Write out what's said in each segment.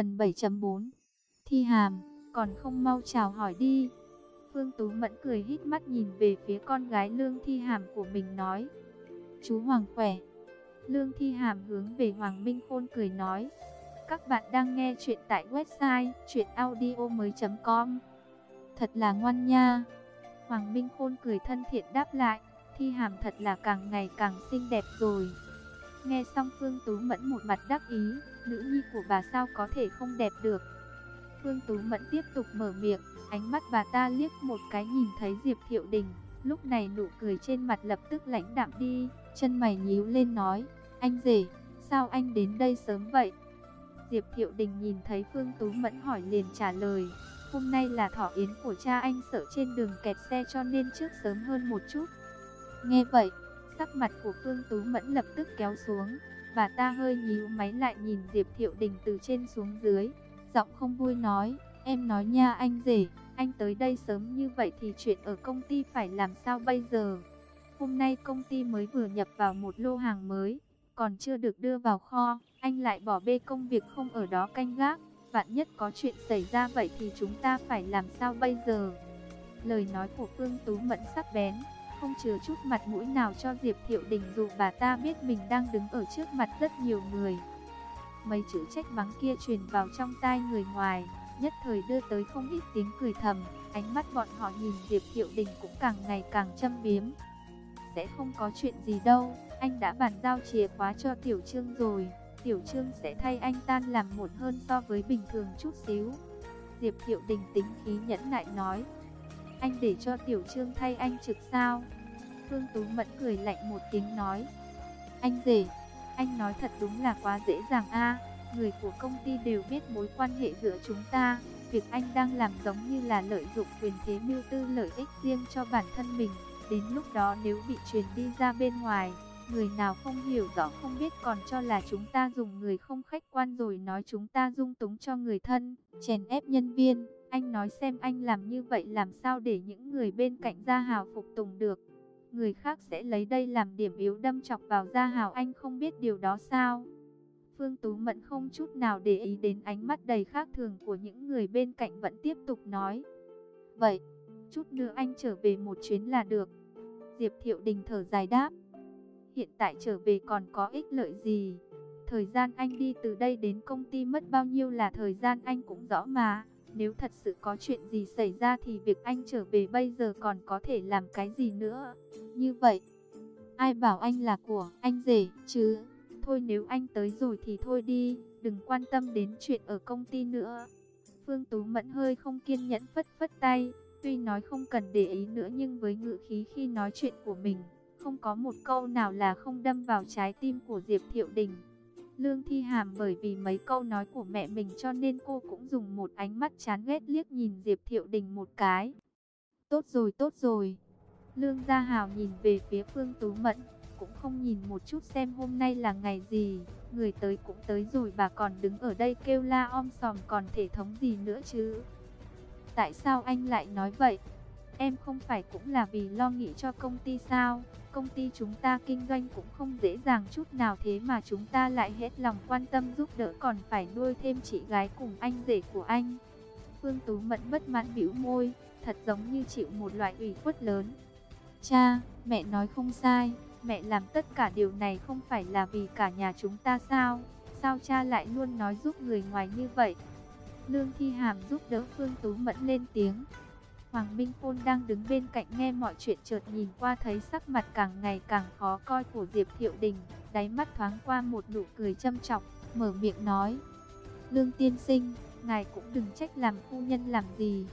Phần 7.4 Thi hàm, còn không mau chào hỏi đi. Phương Tú Mẫn cười hít mắt nhìn về phía con gái Lương Thi Hàm của mình nói. Chú Hoàng khỏe. Lương Thi Hàm hướng về Hoàng Minh Khôn cười nói. Các bạn đang nghe chuyện tại website chuyenaudio.com Thật là ngoan nha. Hoàng Minh Khôn cười thân thiện đáp lại. Thi Hàm thật là càng ngày càng xinh đẹp rồi. Nghe xong Phương Tú Mẫn một mặt đắc ý, nữ nhi của bà sao có thể không đẹp được. Phương Tú Mẫn tiếp tục mở miệng, ánh mắt bà ta liếc một cái nhìn thấy Diệp Thiệu Đình. Lúc này nụ cười trên mặt lập tức lãnh đạm đi, chân mày nhíu lên nói, anh rể, sao anh đến đây sớm vậy? Diệp Thiệu Đình nhìn thấy Phương Tú Mẫn hỏi liền trả lời, hôm nay là thỏ yến của cha anh sợ trên đường kẹt xe cho nên trước sớm hơn một chút. Nghe vậy, sắc mặt của Phương Tú Mẫn lập tức kéo xuống, bà ta hơi nhíu máy lại nhìn Diệp Thiệu Đình từ trên xuống dưới, giọng không vui nói, em nói nha anh rể, anh tới đây sớm như vậy thì chuyện ở công ty phải làm sao bây giờ? Hôm nay công ty mới vừa nhập vào một lô hàng mới, còn chưa được đưa vào kho, anh lại bỏ bê công việc không ở đó canh gác, vạn nhất có chuyện xảy ra vậy thì chúng ta phải làm sao bây giờ? Lời nói của Phương Tú Mẫn sắc bén, không chừa chút mặt mũi nào cho Diệp Thiệu Đình dù bà ta biết mình đang đứng ở trước mặt rất nhiều người. Mấy chữ trách mắng kia truyền vào trong tai người ngoài, nhất thời đưa tới không ít tiếng cười thầm, ánh mắt bọn họ nhìn Diệp Thiệu Đình cũng càng ngày càng châm biếm. Sẽ không có chuyện gì đâu, anh đã bàn giao chìa khóa cho Tiểu Trương rồi, Tiểu Trương sẽ thay anh tan làm một hơn so với bình thường chút xíu. Diệp Thiệu Đình tính khí nhẫn nại nói, anh để cho Tiểu Trương thay anh trực sao? Phương Tú Mẫn cười lạnh một tiếng nói, anh rể, anh nói thật đúng là quá dễ dàng a. Người của công ty đều biết mối quan hệ giữa chúng ta, việc anh đang làm giống như là lợi dụng quyền thế mưu tư lợi ích riêng cho bản thân mình, đến lúc đó nếu bị truyền đi ra bên ngoài, người nào không hiểu rõ không biết còn cho là chúng ta dùng người không khách quan rồi nói chúng ta dung túng cho người thân, chèn ép nhân viên, anh nói xem anh làm như vậy làm sao để những người bên cạnh gia hào phục tùng được. Người khác sẽ lấy đây làm điểm yếu đâm chọc vào gia hào anh không biết điều đó sao. Phương Tú Mẫn không chút nào để ý đến ánh mắt đầy khác thường của những người bên cạnh vẫn tiếp tục nói. Vậy, chút nữa anh trở về một chuyến là được. Diệp Thiệu Đình thở dài đáp. Hiện tại trở về còn có ích lợi gì? Thời gian anh đi từ đây đến công ty mất bao nhiêu là thời gian anh cũng rõ mà. Nếu thật sự có chuyện gì xảy ra thì việc anh trở về bây giờ còn có thể làm cái gì nữa. Như vậy, ai bảo anh là của anh rể chứ? Thôi nếu anh tới rồi thì thôi đi, đừng quan tâm đến chuyện ở công ty nữa. Phương Tú Mẫn hơi không kiên nhẫn phất phất tay, tuy nói không cần để ý nữa nhưng với ngữ khí khi nói chuyện của mình, không có một câu nào là không đâm vào trái tim của Diệp Thiệu Đình. Lương Thi Hàm bởi vì mấy câu nói của mẹ mình cho nên cô cũng dùng một ánh mắt chán ghét liếc nhìn Diệp Thiệu Đình một cái. Tốt rồi, tốt rồi. Lương Gia Hào nhìn về phía Phương Tú Mẫn, cũng không nhìn một chút xem hôm nay là ngày gì. Người tới cũng tới rồi bà còn đứng ở đây kêu la om sòm còn thể thống gì nữa chứ. Tại sao anh lại nói vậy? Em không phải cũng là vì lo nghĩ cho công ty sao? Công ty chúng ta kinh doanh cũng không dễ dàng chút nào thế mà chúng ta lại hết lòng quan tâm giúp đỡ còn phải nuôi thêm chị gái cùng anh rể của anh. Phương Tú Mẫn bất mãn bĩu môi, thật giống như chịu một loại ủy khuất lớn. Cha, mẹ nói không sai, mẹ làm tất cả điều này không phải là vì cả nhà chúng ta sao? Sao cha lại luôn nói giúp người ngoài như vậy? Lương Thi Hàm giúp đỡ Phương Tú Mẫn lên tiếng. Hoàng Minh Khôn đang đứng bên cạnh nghe mọi chuyện chợt nhìn qua thấy sắc mặt càng ngày càng khó coi của Diệp Thiệu Đình, đáy mắt thoáng qua một nụ cười châm trọng, mở miệng nói: "Lương tiên sinh, ngài cũng đừng trách làm phu nhân làm gì.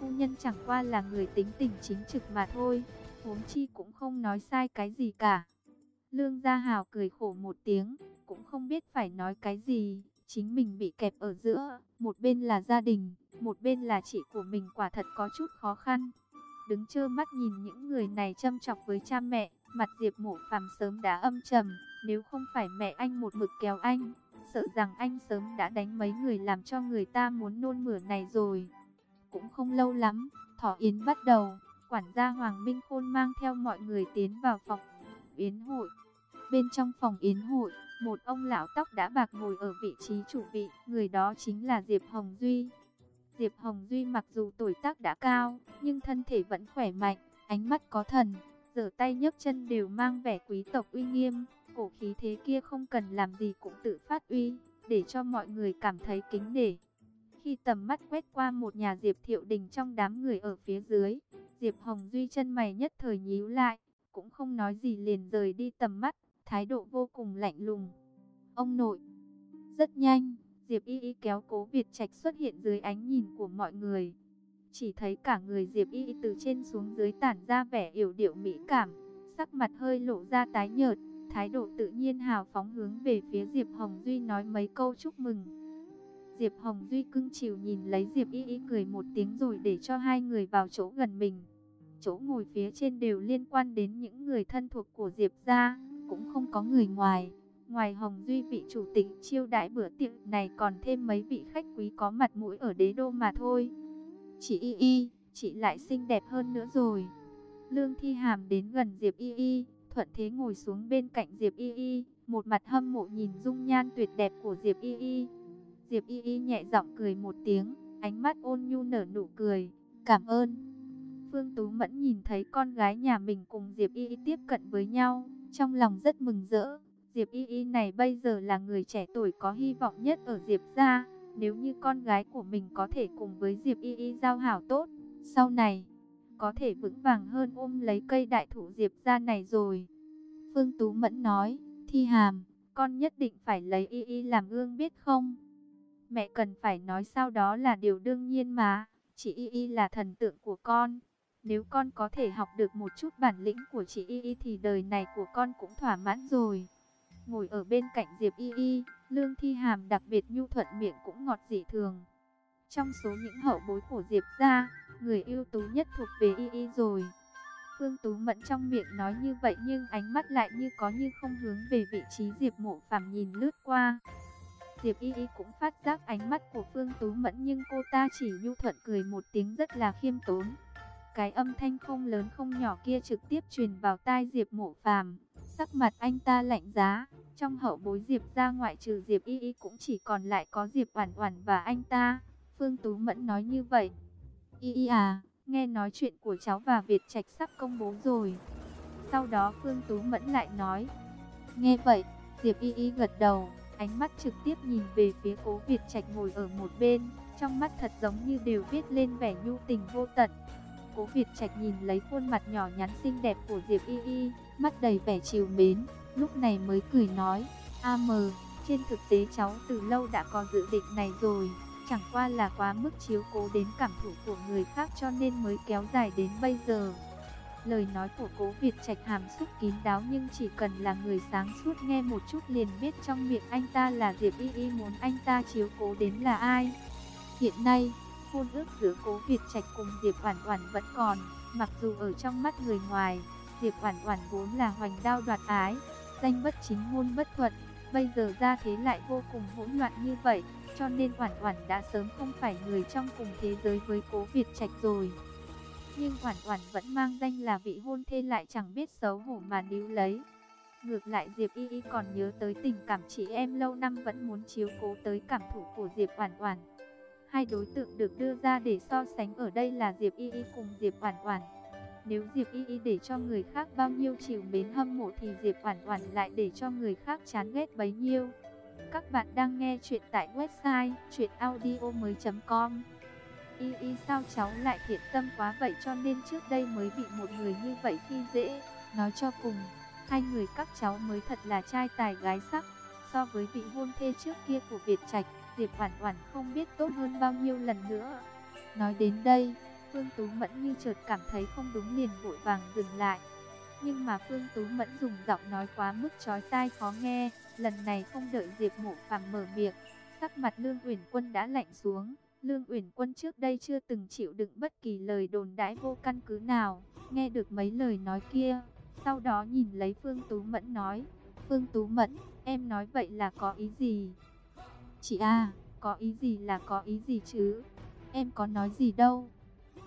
Phu nhân chẳng qua là người tính tình chính trực mà thôi, huống chi cũng không nói sai cái gì cả." Lương Gia Hào cười khổ một tiếng, cũng không biết phải nói cái gì, chính mình bị kẹp ở giữa, một bên là gia đình, một bên là chị của mình quả thật có chút khó khăn. Đứng trơ mắt nhìn những người này châm chọc với cha mẹ, mặt Diệp Mộ Phàm sớm đã âm trầm, nếu không phải mẹ anh một mực kéo anh, sợ rằng anh sớm đã đánh mấy người làm cho người ta muốn nôn mửa này rồi. Cũng không lâu lắm, thỏ yến bắt đầu, quản gia Hoàng Minh Khôn mang theo mọi người tiến vào phòng yến hội. Bên trong phòng yến hội, một ông lão tóc đã bạc ngồi ở vị trí chủ vị, người đó chính là Diệp Hồng Duy. Diệp Hồng Duy mặc dù tuổi tác đã cao, nhưng thân thể vẫn khỏe mạnh, ánh mắt có thần, giở tay nhấc chân đều mang vẻ quý tộc uy nghiêm, cổ khí thế kia không cần làm gì cũng tự phát uy, để cho mọi người cảm thấy kính nể. Khi tầm mắt quét qua một nhà Diệp Thiệu Đình trong đám người ở phía dưới, Diệp Hồng Duy chân mày nhất thời nhíu lại, cũng không nói gì liền rời đi tầm mắt, thái độ vô cùng lạnh lùng. Ông nội, rất nhanh, Diệp Y Y kéo cố Việt Trạch xuất hiện dưới ánh nhìn của mọi người. Chỉ thấy cả người Diệp Y Y từ trên xuống dưới tản ra vẻ yểu điệu mỹ cảm, sắc mặt hơi lộ ra tái nhợt, thái độ tự nhiên hào phóng hướng về phía Diệp Hồng Duy nói mấy câu chúc mừng. Diệp Hồng Duy cưng chiều nhìn lấy Diệp Y Y cười một tiếng rồi để cho hai người vào chỗ gần mình. Chỗ ngồi phía trên đều liên quan đến những người thân thuộc của Diệp gia, cũng không có người ngoài. Ngoài Hồng Duy vị chủ tịch chiêu đãi bữa tiệc này còn thêm mấy vị khách quý có mặt mũi ở đế đô mà thôi. Chị Y Y, chị lại xinh đẹp hơn nữa rồi. Lương Thi Hàm đến gần Diệp Y Y, thuận thế ngồi xuống bên cạnh Diệp Y Y, một mặt hâm mộ nhìn dung nhan tuyệt đẹp của Diệp Y Y. Diệp Y Y nhẹ giọng cười một tiếng, ánh mắt ôn nhu nở nụ cười, cảm ơn. Phương Tú Mẫn nhìn thấy con gái nhà mình cùng Diệp Y Y tiếp cận với nhau, trong lòng rất mừng rỡ. Diệp Y Y này bây giờ là người trẻ tuổi có hy vọng nhất ở Diệp gia. Nếu như con gái của mình có thể cùng với Diệp Y Y giao hảo tốt, sau này có thể vững vàng hơn ôm lấy cây đại thụ Diệp gia này rồi. Phương Tú Mẫn nói, Thi Hàm, con nhất định phải lấy Y Y làm gương biết không? Mẹ cần phải nói sau đó là điều đương nhiên mà, chị Y Y là thần tượng của con. Nếu con có thể học được một chút bản lĩnh của chị Y Y thì đời này của con cũng thỏa mãn rồi. Ngồi ở bên cạnh Diệp Y Y, Lương Thi Hàm đặc biệt nhu thuận miệng cũng ngọt dị thường. Trong số những hậu bối của Diệp gia, người ưu tú nhất thuộc về Y Y rồi. Phương Tú Mẫn trong miệng nói như vậy nhưng ánh mắt lại như có như không hướng về vị trí Diệp Mộ Phàm nhìn lướt qua. Diệp Y Y cũng phát giác ánh mắt của Phương Tú Mẫn nhưng cô ta chỉ nhu thuận cười một tiếng rất là khiêm tốn. Cái âm thanh không lớn không nhỏ kia trực tiếp truyền vào tai Diệp Mộ Phàm. Sắc mặt anh ta lạnh giá, trong hậu bối Diệp ra ngoại trừ Diệp Y Y cũng chỉ còn lại có Diệp Oản Oản và anh ta. Phương Tú Mẫn nói như vậy. Y Y à, nghe nói chuyện của cháu và Việt Trạch sắp công bố rồi. Sau đó Phương Tú Mẫn lại nói. Nghe vậy, Diệp Y Y gật đầu, ánh mắt trực tiếp nhìn về phía Cố Việt Trạch ngồi ở một bên, trong mắt thật giống như đều viết lên vẻ nhu tình vô tận. Cố Việt Trạch nhìn lấy khuôn mặt nhỏ nhắn xinh đẹp của Diệp Y Y, mắt đầy vẻ chiều mến, lúc này mới cười nói, A mờ, trên thực tế cháu từ lâu đã có dự định này rồi, chẳng qua là quá mức chiếu cố đến cảm thụ của người khác cho nên mới kéo dài đến bây giờ. Lời nói của cố Việt Trạch hàm xúc kín đáo nhưng chỉ cần là người sáng suốt nghe một chút liền biết trong miệng anh ta là Diệp Y Y muốn anh ta chiếu cố đến là ai. Hiện nay, hôn ước giữa cố Việt Trạch cùng Diệp Oản Oản vẫn còn, mặc dù ở trong mắt người ngoài, Diệp Oản Oản vốn là hoành đao đoạt ái, danh bất chính ngôn bất thuận, bây giờ ra thế lại vô cùng hỗn loạn như vậy, cho nên Oản Oản đã sớm không phải người trong cùng thế giới với Cố Việt Trạch rồi. Nhưng Oản Oản vẫn mang danh là vị hôn thê lại chẳng biết xấu hổ mà níu lấy. Ngược lại Diệp Y Y còn nhớ tới tình cảm chị em lâu năm vẫn muốn chiếu cố tới cảm thụ của Diệp Oản Oản. Hai đối tượng được đưa ra để so sánh ở đây là Diệp Y Y cùng Diệp Oản Oản. Nếu Diệp Y Y để cho người khác bao nhiêu chiều mến hâm mộ thì Diệp Oản Oản lại để cho người khác chán ghét bấy nhiêu. Các bạn đang nghe chuyện tại website chuyenaudio.com Y Y sao cháu lại thiện tâm quá vậy cho nên trước đây mới bị một người như vậy khi dễ. Nói cho cùng, hai người các cháu mới thật là trai tài gái sắc. So với vị hôn thê trước kia của Việt Trạch, Diệp Oản Oản không biết tốt hơn bao nhiêu lần nữa. Nói đến đây, Phương Tú Mẫn như chợt cảm thấy không đúng liền vội vàng dừng lại. Nhưng mà Phương Tú Mẫn dùng giọng nói quá mức chói tai khó nghe, lần này không đợi Diệp Mộ Phàm mở miệng, sắc mặt Lương Uyển Quân đã lạnh xuống. Lương Uyển Quân trước đây chưa từng chịu đựng bất kỳ lời đồn đãi vô căn cứ nào, nghe được mấy lời nói kia, sau đó nhìn lấy Phương Tú Mẫn nói, "Phương Tú Mẫn, em nói vậy là có ý gì?" "Chị a, có ý gì là có ý gì chứ? Em có nói gì đâu."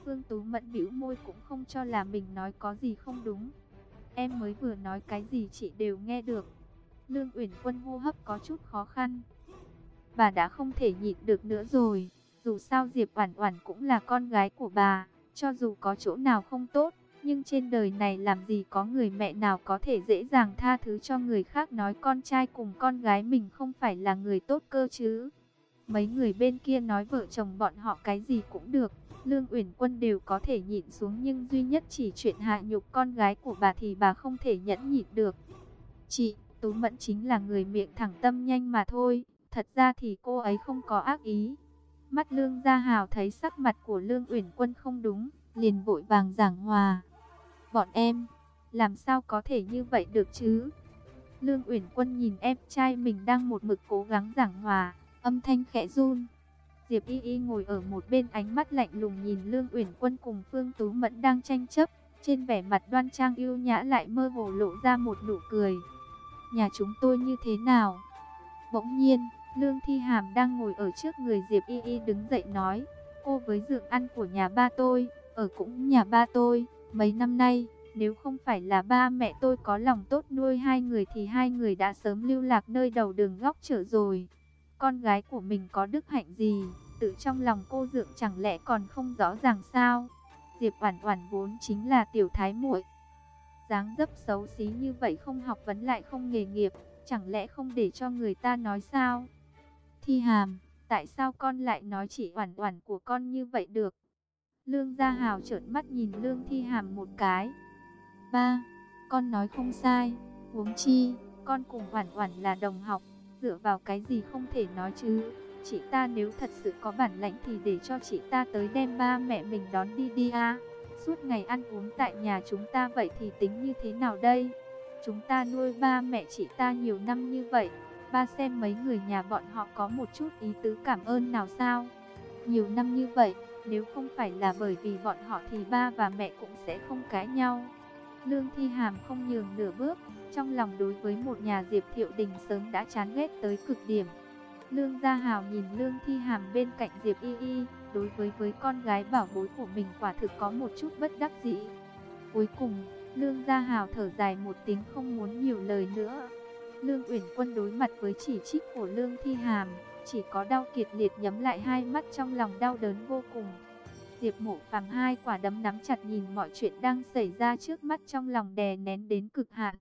Phương Tú Mẫn bĩu môi cũng không cho là mình nói có gì không đúng. Em mới vừa nói cái gì chị đều nghe được. Lương Uyển Quân hô hấp có chút khó khăn. Bà đã không thể nhịn được nữa rồi, dù sao Diệp Oản Oản cũng là con gái của bà, cho dù có chỗ nào không tốt, nhưng trên đời này làm gì có người mẹ nào có thể dễ dàng tha thứ cho người khác nói con trai cùng con gái mình không phải là người tốt cơ chứ. Mấy người bên kia nói vợ chồng bọn họ cái gì cũng được, Lương Uyển Quân đều có thể nhịn xuống nhưng duy nhất chỉ chuyện hạ nhục con gái của bà thì bà không thể nhẫn nhịn được. Chị, Tú Mẫn chính là người miệng thẳng tâm nhanh mà thôi, thật ra thì cô ấy không có ác ý. Mắt Lương Gia Hào thấy sắc mặt của Lương Uyển Quân không đúng, liền vội vàng giảng hòa. Bọn em, làm sao có thể như vậy được chứ? Lương Uyển Quân nhìn em trai mình đang một mực cố gắng giảng hòa, âm thanh khẽ run. Diệp Y Y ngồi ở một bên ánh mắt lạnh lùng nhìn Lương Uyển Quân cùng Phương Tú Mẫn đang tranh chấp, trên vẻ mặt đoan trang yêu nhã lại mơ hồ lộ ra một nụ cười. Nhà chúng tôi như thế nào? Bỗng nhiên, Lương Thi Hàm đang ngồi ở trước người Diệp Y Y đứng dậy nói, cô với dượng ăn của nhà ba tôi, ở cũng nhà ba tôi, mấy năm nay, nếu không phải là ba mẹ tôi có lòng tốt nuôi hai người thì hai người đã sớm lưu lạc nơi đầu đường góc chợ rồi. Con gái của mình có đức hạnh gì, tự trong lòng cô dượng chẳng lẽ còn không rõ ràng sao? Diệp Oản Oản vốn chính là tiểu thái muội. Dáng dấp xấu xí như vậy không học vấn lại không nghề nghiệp, chẳng lẽ không để cho người ta nói sao? Thi Hàm, tại sao con lại nói chị Oản Oản của con như vậy được? Lương Gia Hào trợn mắt nhìn Lương Thi Hàm một cái. Ba, con nói không sai, huống chi, con cùng Oản Oản là đồng học, dựa vào cái gì không thể nói chứ? Chị ta nếu thật sự có bản lãnh thì để cho chị ta tới đem ba mẹ mình đón đi đi a. Suốt ngày ăn uống tại nhà chúng ta vậy thì tính như thế nào đây? Chúng ta nuôi ba mẹ chị ta nhiều năm như vậy, ba xem mấy người nhà bọn họ có một chút ý tứ cảm ơn nào sao? Nhiều năm như vậy, nếu không phải là bởi vì bọn họ thì ba và mẹ cũng sẽ không cãi nhau. Lương Thi Hàm không nhường nửa bước, trong lòng đối với một nhà Diệp Thiệu Đình sớm đã chán ghét tới cực điểm. Lương Gia Hào nhìn Lương Thi Hàm bên cạnh Diệp Y Y, đối với với con gái bảo bối của mình quả thực có một chút bất đắc dĩ. Cuối cùng, Lương Gia Hào thở dài một tiếng không muốn nhiều lời nữa. Lương Uyển Quân đối mặt với chỉ trích của Lương Thi Hàm, chỉ có đau kiệt liệt nhắm lại hai mắt trong lòng đau đớn vô cùng. Diệp Mộ Phàm hai quả đấm nắm chặt nhìn mọi chuyện đang xảy ra trước mắt trong lòng đè nén đến cực hạn.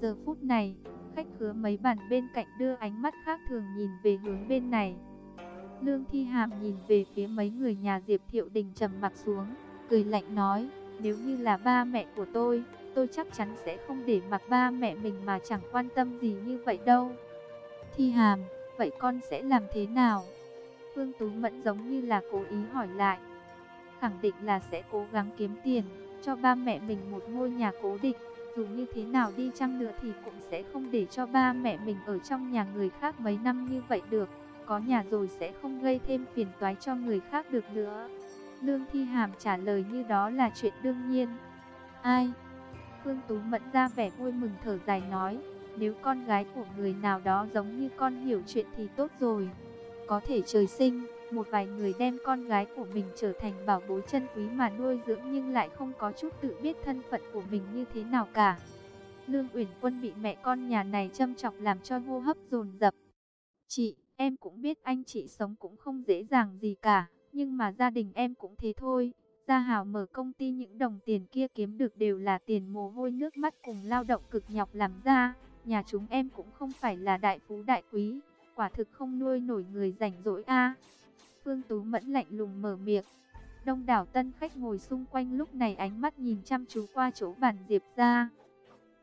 Giờ phút này, khách khứa mấy bàn bên cạnh đưa ánh mắt khác thường nhìn về hướng bên này. Lương Thi Hàm nhìn về phía mấy người nhà Diệp Thiệu Đình trầm mặt xuống, cười lạnh nói, nếu như là ba mẹ của tôi, tôi chắc chắn sẽ không để mặc ba mẹ mình mà chẳng quan tâm gì như vậy đâu. Thi Hàm, vậy con sẽ làm thế nào? Phương Tú Mẫn giống như là cố ý hỏi lại. Khẳng định là sẽ cố gắng kiếm tiền, cho ba mẹ mình một ngôi nhà cố định. Dù như thế nào đi chăng nữa thì cũng sẽ không để cho ba mẹ mình ở trong nhà người khác mấy năm như vậy được. Có nhà rồi sẽ không gây thêm phiền toái cho người khác được nữa. Lương Thi Hàm trả lời như đó là chuyện đương nhiên. Ai? Phương Tú Mẫn ra vẻ vui mừng thở dài nói. Nếu con gái của người nào đó giống như con hiểu chuyện thì tốt rồi. Có thể trời sinh, một vài người đem con gái của mình trở thành bảo bối chân quý mà nuôi dưỡng nhưng lại không có chút tự biết thân phận của mình như thế nào cả. Lương Uyển Quân bị mẹ con nhà này châm chọc làm cho hô hấp dồn dập. Chị, em cũng biết anh chị sống cũng không dễ dàng gì cả, nhưng mà gia đình em cũng thế thôi. Gia Hào mở công ty những đồng tiền kia kiếm được đều là tiền mồ hôi nước mắt cùng lao động cực nhọc làm ra. Nhà chúng em cũng không phải là đại phú đại quý, quả thực không nuôi nổi người rảnh rỗi a. Phương Tú Mẫn lạnh lùng mở miệng. Đông đảo tân khách ngồi xung quanh lúc này ánh mắt nhìn chăm chú qua chỗ bàn Diệp ra.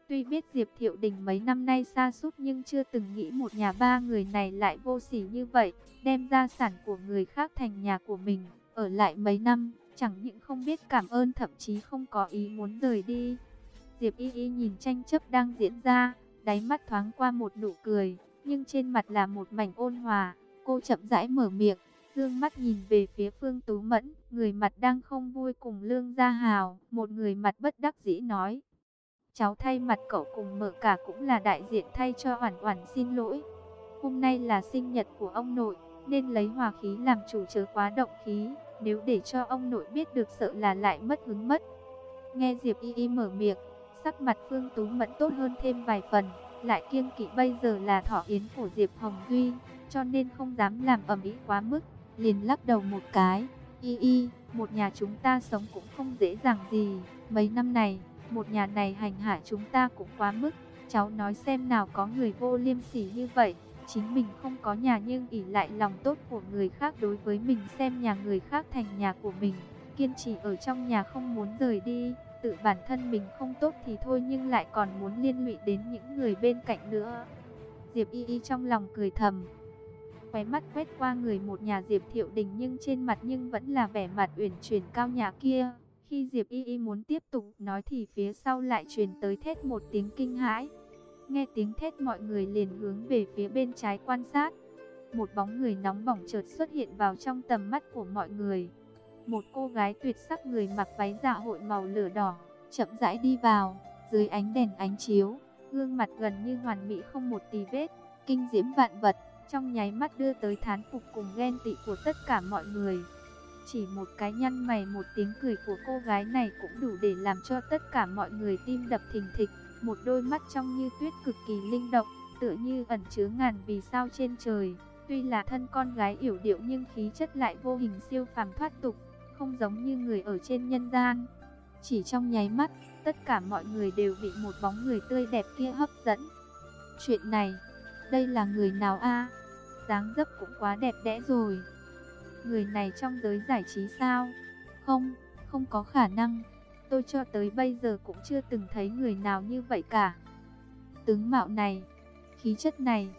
Tuy biết Diệp Thiệu Đình mấy năm nay xa sút nhưng chưa từng nghĩ một nhà ba người này lại vô sỉ như vậy, đem gia sản của người khác thành nhà của mình, ở lại mấy năm, chẳng những không biết cảm ơn thậm chí không có ý muốn rời đi. Diệp Y Y nhìn tranh chấp đang diễn ra, đáy mắt thoáng qua một nụ cười, nhưng trên mặt là một mảnh ôn hòa, cô chậm rãi mở miệng, dương mắt nhìn về phía Phương Tú Mẫn, người mặt đang không vui cùng Lương Gia Hào, một người mặt bất đắc dĩ nói. Cháu thay mặt cậu cùng mở cả cũng là đại diện thay cho Oản Oản xin lỗi. Hôm nay là sinh nhật của ông nội, nên lấy hòa khí làm chủ chớ quá động khí, nếu để cho ông nội biết được sợ là lại mất hứng mất. Nghe Diệp Y Y mở miệng, sắc mặt Phương Tú Mẫn tốt hơn thêm vài phần, lại kiêng kỵ bây giờ là thọ yến của Diệp Hồng Duy, cho nên không dám làm ầm ĩ quá mức, liền lắc đầu một cái. Y y, một nhà chúng ta sống cũng không dễ dàng gì, mấy năm này, một nhà này hành hạ chúng ta cũng quá mức. Cháu nói xem nào có người vô liêm sỉ như vậy, chính mình không có nhà nhưng ỷ lại lòng tốt của người khác đối với mình xem nhà người khác thành nhà của mình, kiên trì ở trong nhà không muốn rời đi, tự bản thân mình không tốt thì thôi nhưng lại còn muốn liên lụy đến những người bên cạnh nữa. Diệp Y Y trong lòng cười thầm, khóe mắt quét qua người một nhà Diệp Thiệu Đình nhưng trên mặt nhưng vẫn là vẻ mặt uyển chuyển cao nhã kia. Khi Diệp Y Y muốn tiếp tục nói thì phía sau lại truyền tới thét một tiếng kinh hãi. Nghe tiếng thét mọi người liền hướng về phía bên trái quan sát. Một bóng người nóng bỏng chợt xuất hiện vào trong tầm mắt của mọi người. Một cô gái tuyệt sắc người mặc váy dạ hội màu lửa đỏ, chậm rãi đi vào, dưới ánh đèn ánh chiếu, gương mặt gần như hoàn mỹ không một tì vết, kinh diễm vạn vật, trong nháy mắt đưa tới thán phục cùng ghen tị của tất cả mọi người. Chỉ một cái nhăn mày một tiếng cười của cô gái này cũng đủ để làm cho tất cả mọi người tim đập thình thịch, một đôi mắt trong như tuyết cực kỳ linh động, tựa như ẩn chứa ngàn vì sao trên trời. Tuy là thân con gái yểu điệu nhưng khí chất lại vô hình siêu phàm thoát tục, không giống như người ở trên nhân gian. Chỉ trong nháy mắt, tất cả mọi người đều bị một bóng người tươi đẹp kia hấp dẫn. Chuyện này, đây là người nào a? dáng dấp cũng quá đẹp đẽ rồi. Người này trong giới giải trí sao? Không, không có khả năng. Tôi cho tới bây giờ cũng chưa từng thấy người nào như vậy cả. Tướng mạo này, khí chất này,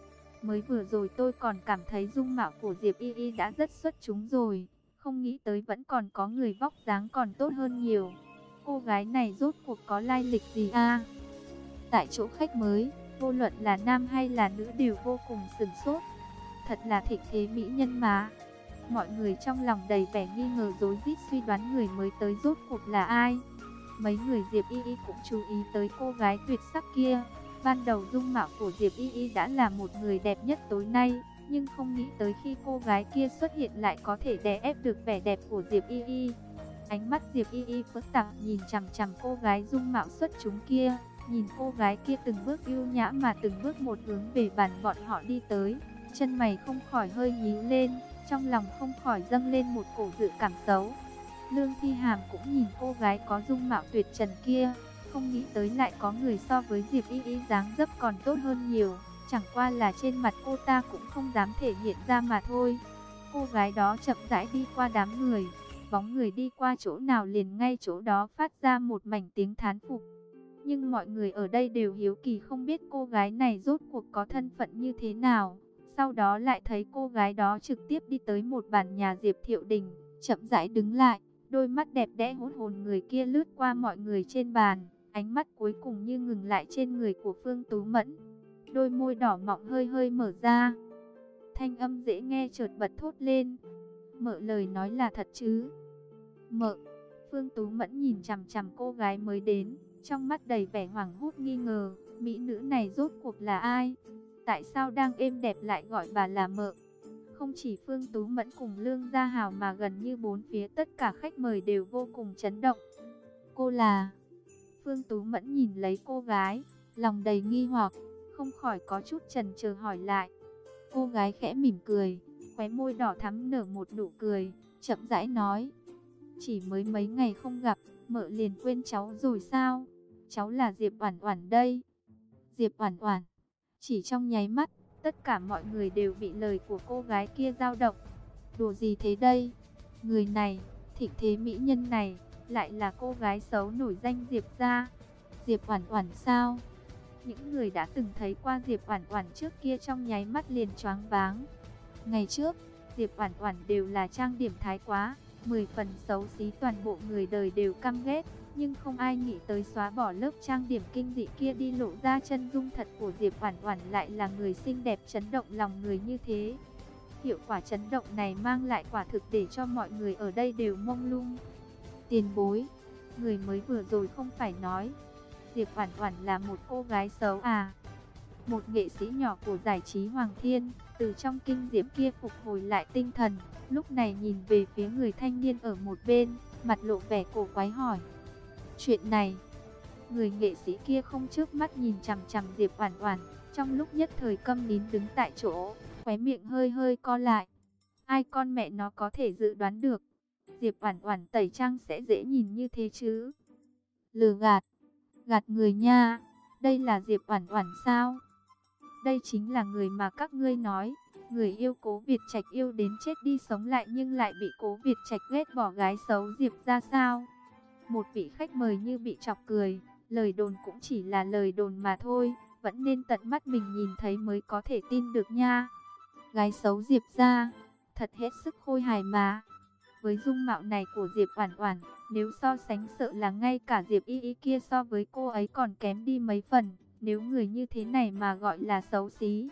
mới vừa rồi tôi còn cảm thấy dung mạo của Diệp Y Y đã rất xuất chúng rồi. Không nghĩ tới vẫn còn có người vóc dáng còn tốt hơn nhiều. Cô gái này rốt cuộc có lai lịch gì a? Tại chỗ khách mới, vô luận là nam hay là nữ đều vô cùng sửng sốt thật là thịnh thế mỹ nhân mà. Mọi người trong lòng đầy vẻ nghi ngờ dối rít suy đoán người mới tới rốt cuộc là ai. Mấy người Diệp Y Y cũng chú ý tới cô gái tuyệt sắc kia. Ban đầu dung mạo của Diệp Y Y đã là một người đẹp nhất tối nay, nhưng không nghĩ tới khi cô gái kia xuất hiện lại có thể đè ép được vẻ đẹp của Diệp Y Y. Ánh mắt Diệp Y Y phức tạp nhìn chằm chằm cô gái dung mạo xuất chúng kia, nhìn cô gái kia từng bước ưu nhã mà từng bước một hướng về bàn bọn họ đi tới. Chân mày không khỏi hơi nhíu lên, trong lòng không khỏi dâng lên một cổ dự cảm xấu. Lương Thi Hàm cũng nhìn cô gái có dung mạo tuyệt trần kia, không nghĩ tới lại có người so với Diệp Y Y dáng dấp còn tốt hơn nhiều, chẳng qua là trên mặt cô ta cũng không dám thể hiện ra mà thôi. Cô gái đó chậm rãi đi qua đám người, bóng người đi qua chỗ nào liền ngay chỗ đó phát ra một mảnh tiếng thán phục. Nhưng mọi người ở đây đều hiếu kỳ không biết cô gái này rốt cuộc có thân phận như thế nào. Sau đó lại thấy cô gái đó trực tiếp đi tới một bàn nhà Diệp Thiệu Đình, chậm rãi đứng lại, đôi mắt đẹp đẽ hỗn hồn người kia lướt qua mọi người trên bàn, ánh mắt cuối cùng như ngừng lại trên người của Phương Tú Mẫn. Đôi môi đỏ mọng hơi hơi mở ra. Thanh âm dễ nghe chợt bật thốt lên. Mợ lời nói là thật chứ? Mợ, Phương Tú Mẫn nhìn chằm chằm cô gái mới đến, trong mắt đầy vẻ hoảng hốt nghi ngờ, mỹ nữ này rốt cuộc là ai? tại sao đang êm đẹp lại gọi bà là mợ. Không chỉ Phương Tú Mẫn cùng Lương Gia Hào mà gần như bốn phía tất cả khách mời đều vô cùng chấn động. Cô là... Phương Tú Mẫn nhìn lấy cô gái, lòng đầy nghi hoặc, không khỏi có chút trần chờ hỏi lại. Cô gái khẽ mỉm cười, khóe môi đỏ thắm nở một nụ cười, chậm rãi nói. Chỉ mới mấy ngày không gặp, mợ liền quên cháu rồi sao? Cháu là Diệp Oản Oản đây. Diệp Oản Oản. Chỉ trong nháy mắt, tất cả mọi người đều bị lời của cô gái kia dao động. Đồ gì thế đây? Người này, thịnh thế mỹ nhân này, lại là cô gái xấu nổi danh Diệp gia. Diệp Oản Oản sao? Những người đã từng thấy qua Diệp Oản Oản trước kia trong nháy mắt liền choáng váng. Ngày trước, Diệp Oản Oản đều là trang điểm thái quá, mười phần xấu xí toàn bộ người đời đều căm ghét nhưng không ai nghĩ tới xóa bỏ lớp trang điểm kinh dị kia đi lộ ra chân dung thật của Diệp Oản Oản lại là người xinh đẹp chấn động lòng người như thế. Hiệu quả chấn động này mang lại quả thực để cho mọi người ở đây đều mông lung. Tiền bối, người mới vừa rồi không phải nói, Diệp Oản Oản là một cô gái xấu à? Một nghệ sĩ nhỏ của giải trí Hoàng Thiên, từ trong kinh diễm kia phục hồi lại tinh thần, lúc này nhìn về phía người thanh niên ở một bên, mặt lộ vẻ cổ quái hỏi: Chuyện này, Người nghệ sĩ kia không trước mắt nhìn chằm chằm Diệp Oản Oản, trong lúc nhất thời câm nín đứng tại chỗ, khóe miệng hơi hơi co lại. Ai con mẹ nó có thể dự đoán được, Diệp Oản Oản tẩy trang sẽ dễ nhìn như thế chứ? Lừa gạt, gạt người nha. Đây là Diệp Oản Oản sao? Đây chính là người mà các ngươi nói, người yêu Cố Việt Trạch yêu đến chết đi sống lại nhưng lại bị Cố Việt Trạch ghét bỏ gái xấu Diệp ra sao? Một vị khách mời như bị chọc cười, lời đồn cũng chỉ là lời đồn mà thôi, vẫn nên tận mắt mình nhìn thấy mới có thể tin được nha. Gái xấu Diệp ra, thật hết sức khôi hài mà. Với dung mạo này của Diệp Oản Oản, nếu so sánh sợ là ngay cả Diệp Y Y kia so với cô ấy còn kém đi mấy phần. Nếu người như thế này mà gọi là xấu xí,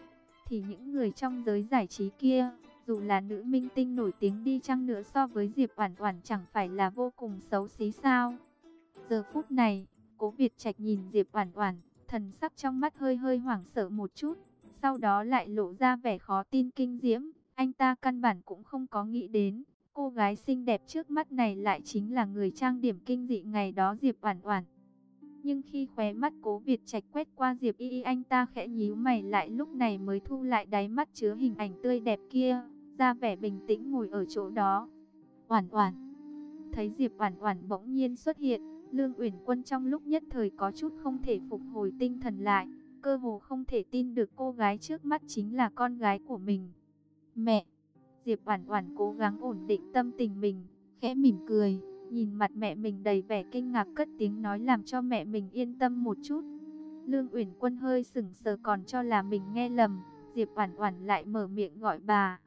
thì những người trong giới giải trí kia, dù là nữ minh tinh nổi tiếng đi chăng nữa so với Diệp Oản Oản chẳng phải là vô cùng xấu xí sao? Giờ phút này, Cố Việt Trạch nhìn Diệp Oản Oản, thần sắc trong mắt hơi hơi hoảng sợ một chút, sau đó lại lộ ra vẻ khó tin kinh diễm, anh ta căn bản cũng không có nghĩ đến, cô gái xinh đẹp trước mắt này lại chính là người trang điểm kinh dị ngày đó Diệp Oản Oản. Nhưng khi khóe mắt Cố Việt Trạch quét qua Diệp Y Y anh ta khẽ nhíu mày lại lúc này mới thu lại đáy mắt chứa hình ảnh tươi đẹp kia, ra vẻ bình tĩnh ngồi ở chỗ đó. Oản Oản. Thấy Diệp Oản Oản bỗng nhiên xuất hiện, Lương Uyển Quân trong lúc nhất thời có chút không thể phục hồi tinh thần lại, cơ hồ không thể tin được cô gái trước mắt chính là con gái của mình. Mẹ, Diệp Oản Oản cố gắng ổn định tâm tình mình, khẽ mỉm cười, nhìn mặt mẹ mình đầy vẻ kinh ngạc cất tiếng nói làm cho mẹ mình yên tâm một chút. Lương Uyển Quân hơi sững sờ còn cho là mình nghe lầm, Diệp Oản Oản lại mở miệng gọi bà.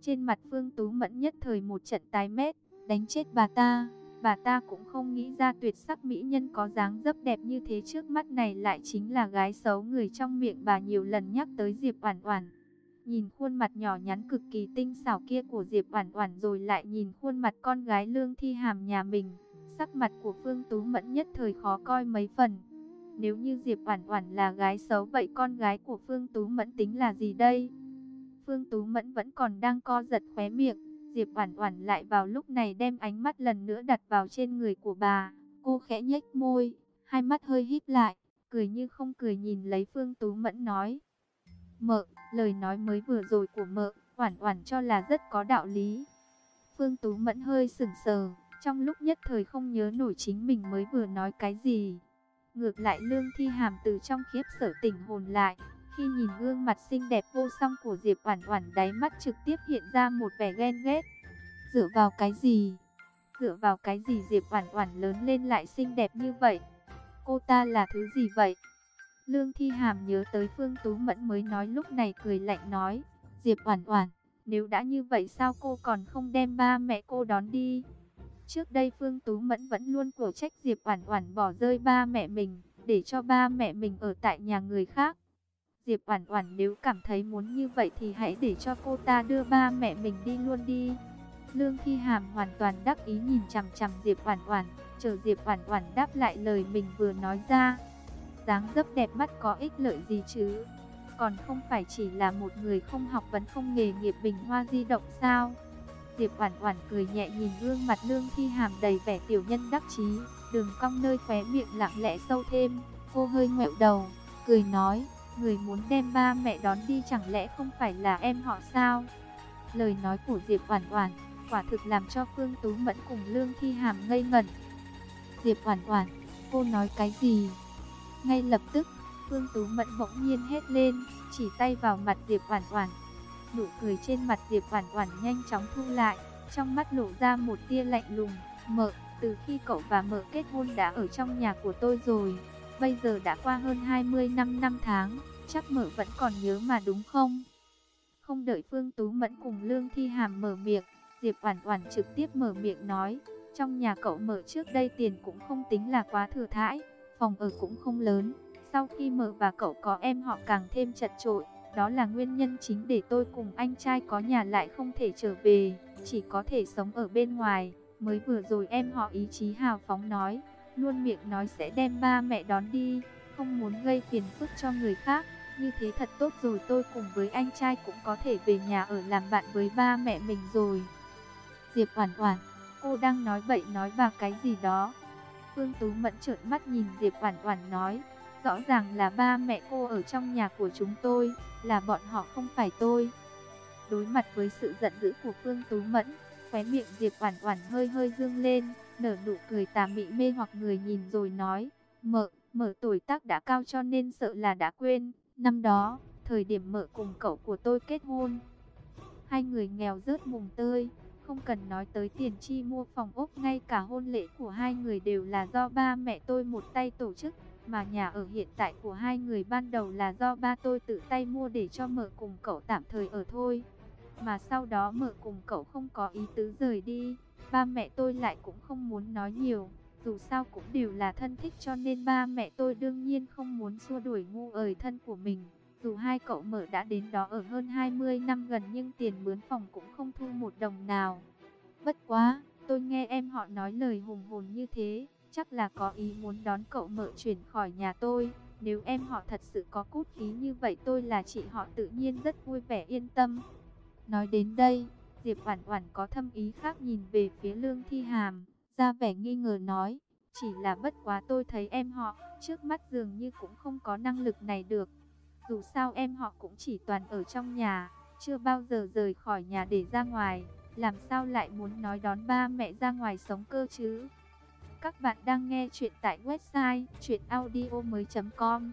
Trên mặt Phương Tú Mẫn nhất thời một trận tái mét, đánh chết bà ta. Bà ta cũng không nghĩ ra tuyệt sắc mỹ nhân có dáng dấp đẹp như thế trước mắt này lại chính là gái xấu người trong miệng bà nhiều lần nhắc tới Diệp Oản Oản. Nhìn khuôn mặt nhỏ nhắn cực kỳ tinh xảo kia của Diệp Oản Oản rồi lại nhìn khuôn mặt con gái Lương Thi Hàm nhà mình, sắc mặt của Phương Tú Mẫn nhất thời khó coi mấy phần. Nếu như Diệp Oản Oản là gái xấu vậy con gái của Phương Tú Mẫn tính là gì đây? Phương Tú Mẫn vẫn còn đang co giật khóe miệng, Diệp Oản Oản lại vào lúc này đem ánh mắt lần nữa đặt vào trên người của bà. Cô khẽ nhếch môi, hai mắt hơi híp lại, cười như không cười nhìn lấy Phương Tú Mẫn nói: Mợ, lời nói mới vừa rồi của mợ, Oản Oản cho là rất có đạo lý. Phương Tú Mẫn hơi sững sờ, trong lúc nhất thời không nhớ nổi chính mình mới vừa nói cái gì. Ngược lại Lương Thi Hàm từ trong khiếp sợ tỉnh hồn lại, khi nhìn gương mặt xinh đẹp vô song của Diệp Oản Oản đáy mắt trực tiếp hiện ra một vẻ ghen ghét. Dựa vào cái gì? Dựa vào cái gì Diệp Oản Oản lớn lên lại xinh đẹp như vậy? Cô ta là thứ gì vậy? Lương Thi Hàm nhớ tới Phương Tú Mẫn mới nói lúc này cười lạnh nói, Diệp Oản Oản, nếu đã như vậy sao cô còn không đem ba mẹ cô đón đi? Trước đây Phương Tú Mẫn vẫn luôn cổ trách Diệp Oản Oản bỏ rơi ba mẹ mình, để cho ba mẹ mình ở tại nhà người khác. Diệp Oản Oản nếu cảm thấy muốn như vậy thì hãy để cho cô ta đưa ba mẹ mình đi luôn đi. Lương Thi Hàm hoàn toàn đắc ý nhìn chằm chằm Diệp Oản Oản, chờ Diệp Oản Oản đáp lại lời mình vừa nói ra dáng dấp đẹp mắt có ích lợi gì chứ? Còn không phải chỉ là một người không học vấn không nghề nghiệp bình hoa di động sao? Diệp Oản Oản cười nhẹ nhìn gương mặt Lương Thi Hàm đầy vẻ tiểu nhân đắc chí, đường cong nơi khóe miệng lặng lẽ sâu thêm, cô hơi ngẹo đầu, cười nói, người muốn đem ba mẹ đón đi chẳng lẽ không phải là em họ sao? Lời nói của Diệp Oản Oản quả thực làm cho Phương Tú Mẫn cùng Lương Thi Hàm ngây ngẩn. Diệp Oản Oản, cô nói cái gì? Ngay lập tức, Phương Tú Mẫn bỗng nhiên hét lên, chỉ tay vào mặt Diệp Oản Oản. Nụ cười trên mặt Diệp Oản Oản nhanh chóng thu lại, trong mắt lộ ra một tia lạnh lùng, "Mợ, từ khi cậu và mợ kết hôn đã ở trong nhà của tôi rồi, bây giờ đã qua hơn 20 năm năm tháng, chắc mợ vẫn còn nhớ mà đúng không?" Không đợi Phương Tú Mẫn cùng Lương Thi Hàm mở miệng, Diệp Oản Oản trực tiếp mở miệng nói, "Trong nhà cậu mợ trước đây tiền cũng không tính là quá thừa thãi." Phòng ở cũng không lớn. Sau khi mở và cậu có em họ càng thêm chật trội, đó là nguyên nhân chính để tôi cùng anh trai có nhà lại không thể trở về, chỉ có thể sống ở bên ngoài. Mới vừa rồi em họ ý chí hào phóng nói, luôn miệng nói sẽ đem ba mẹ đón đi, không muốn gây phiền phức cho người khác. Như thế thật tốt rồi tôi cùng với anh trai cũng có thể về nhà ở làm bạn với ba mẹ mình rồi. Diệp Oản Oản, cô đang nói bậy nói bạ cái gì đó. Phương Tú Mẫn trợn mắt nhìn Diệp Oản Oản nói, rõ ràng là ba mẹ cô ở trong nhà của chúng tôi, là bọn họ không phải tôi. Đối mặt với sự giận dữ của Phương Tú Mẫn, khóe miệng Diệp Oản Oản hơi hơi dương lên, nở nụ cười tà mị mê hoặc người nhìn rồi nói, "Mợ, mợ tuổi tác đã cao cho nên sợ là đã quên, năm đó, thời điểm mợ cùng cậu của tôi kết hôn, hai người nghèo rớt mùng tơi, không cần nói tới tiền chi mua phòng ốc ngay cả hôn lễ của hai người đều là do ba mẹ tôi một tay tổ chức, mà nhà ở hiện tại của hai người ban đầu là do ba tôi tự tay mua để cho mợ cùng cậu tạm thời ở thôi. Mà sau đó mợ cùng cậu không có ý tứ rời đi, ba mẹ tôi lại cũng không muốn nói nhiều, dù sao cũng đều là thân thích cho nên ba mẹ tôi đương nhiên không muốn xua đuổi ngu ời thân của mình. Dù hai cậu mở đã đến đó ở hơn 20 năm gần nhưng tiền mướn phòng cũng không thu một đồng nào. Bất quá, tôi nghe em họ nói lời hùng hồn như thế, chắc là có ý muốn đón cậu mở chuyển khỏi nhà tôi. Nếu em họ thật sự có cút ý như vậy tôi là chị họ tự nhiên rất vui vẻ yên tâm. Nói đến đây, Diệp Oản Oản có thâm ý khác nhìn về phía Lương Thi Hàm, ra vẻ nghi ngờ nói, chỉ là bất quá tôi thấy em họ trước mắt dường như cũng không có năng lực này được. Dù sao em họ cũng chỉ toàn ở trong nhà, chưa bao giờ rời khỏi nhà để ra ngoài, làm sao lại muốn nói đón ba mẹ ra ngoài sống cơ chứ? Các bạn đang nghe chuyện tại website chuyenaudio.com